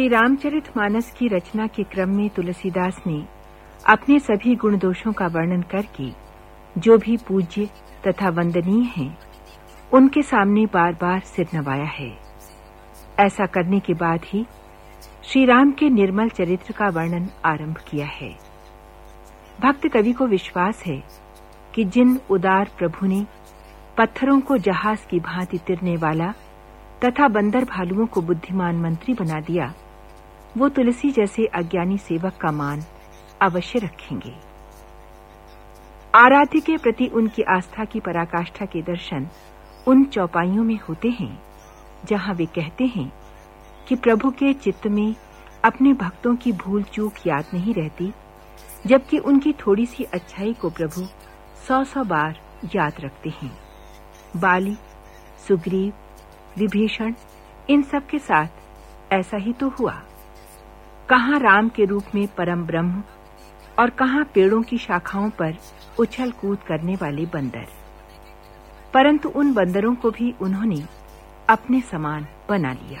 श्री रामचरित मानस की रचना के क्रम में तुलसीदास ने अपने सभी गुण दोषों का वर्णन करके, जो भी पूज्य तथा वंदनीय हैं, उनके सामने बार-बार सिर नवाया है। ऐसा करने के बाद ही श्री राम के निर्मल चरित्र का वर्णन आरंभ किया है। भक्त कवि को विश्वास है कि जिन उदार प्रभु ने पत्थरों को जहाज़ की भांति तिरने वाला तथा बंदर भालुओं को बुद्धिमान मंत्री बना दिया वो तुलसी जैसे अज्ञानी सेवक का मान अवश्य रखेंगे। आराध्य के प्रति उनकी आस्था की पराकाष्ठा के दर्शन उन चौपाइयों में होते हैं, जहाँ वे कहते हैं कि प्रभु के चित्त में अपने भक्तों की भूल चूक याद नहीं रहती, जबकि उनकी थोड़ी सी अच्छाई को प्रभु सौ सौ बार याद रखते हैं। बाली, सुग्रीव, विभीषण, इन सब के साथ ऐसा ही तो हुआ। कहाँ राम के रूप में परम ब्रह्म और कहाँ पेड़ों की शाखाओं पर उछल कूद करने वाले बंदर। परंतु उन बंदरों को भी उन्होंने अपने समान बना लिया।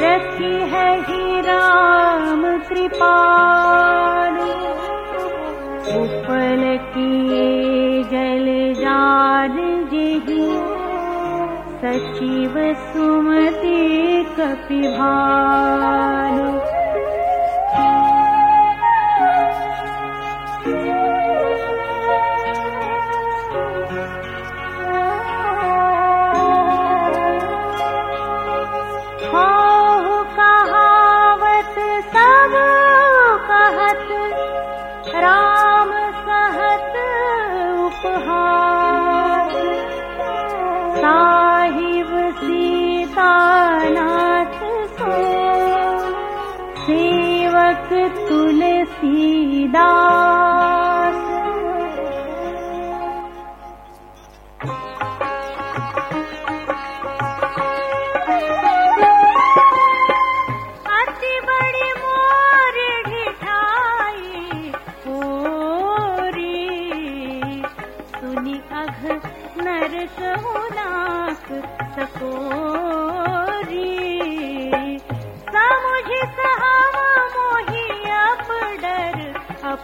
रखी है ही राम कृपाल। उपल की जल जान जही। सचिव सुमति हिव सीतानाथ सो। सेवक शिवकुलसीदा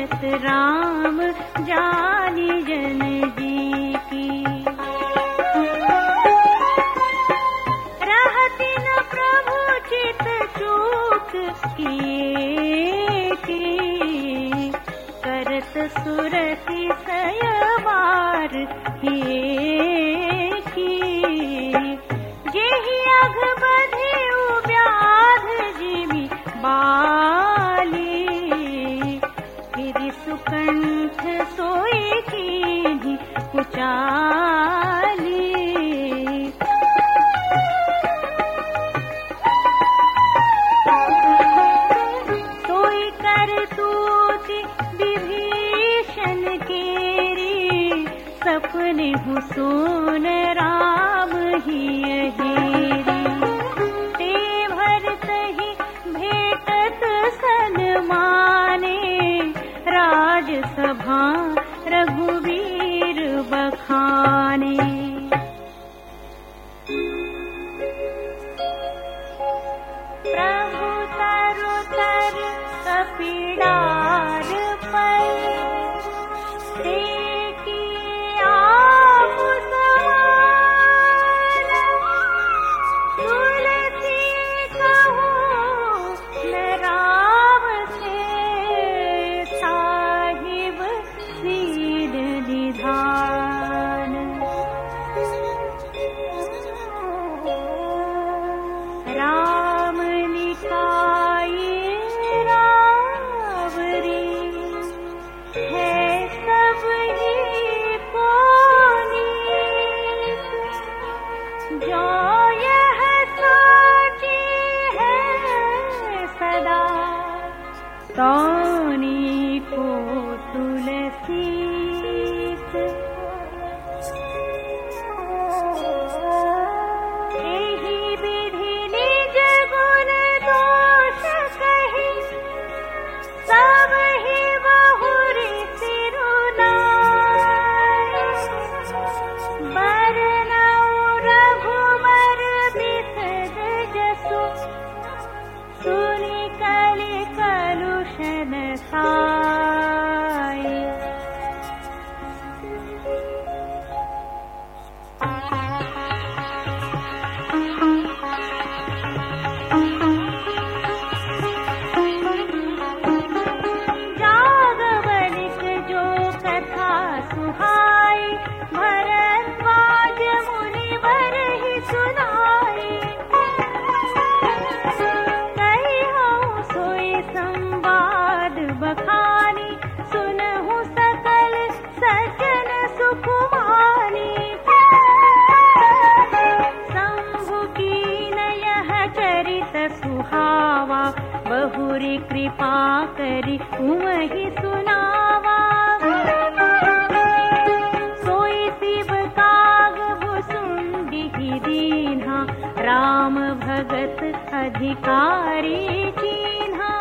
राम जानी जन जी की। रहती न प्रभु चित चूक की करत सुरति सयवार हे रघुवीर बखाने। प्रभु तरु तर कपीडार 他 कथा करी उमहि सुनावा। सोई शिव काग भुसुंडी दीन्हा राम भगत अधिकारी चीन्हा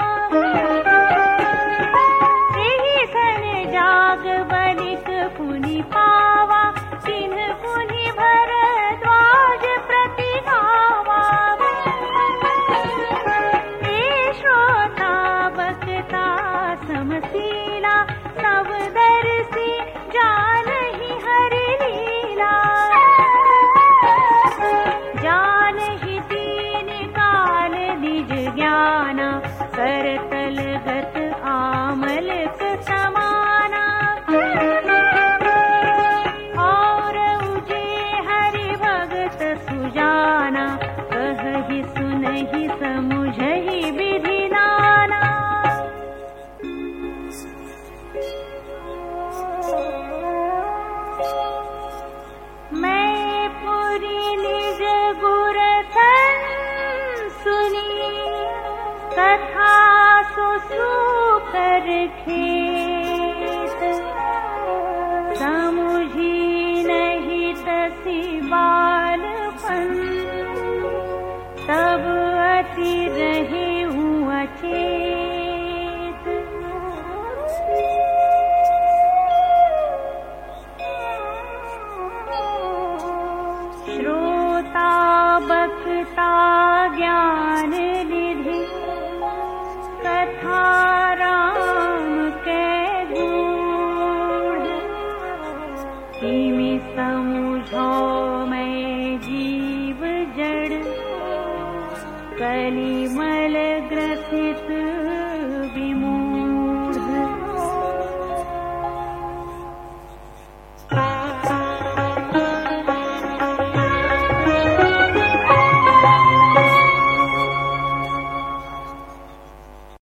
मैं ज्ञान निधि तथा राम के किमि समुझो मैं जीव जड़। कलिमल ग्रसित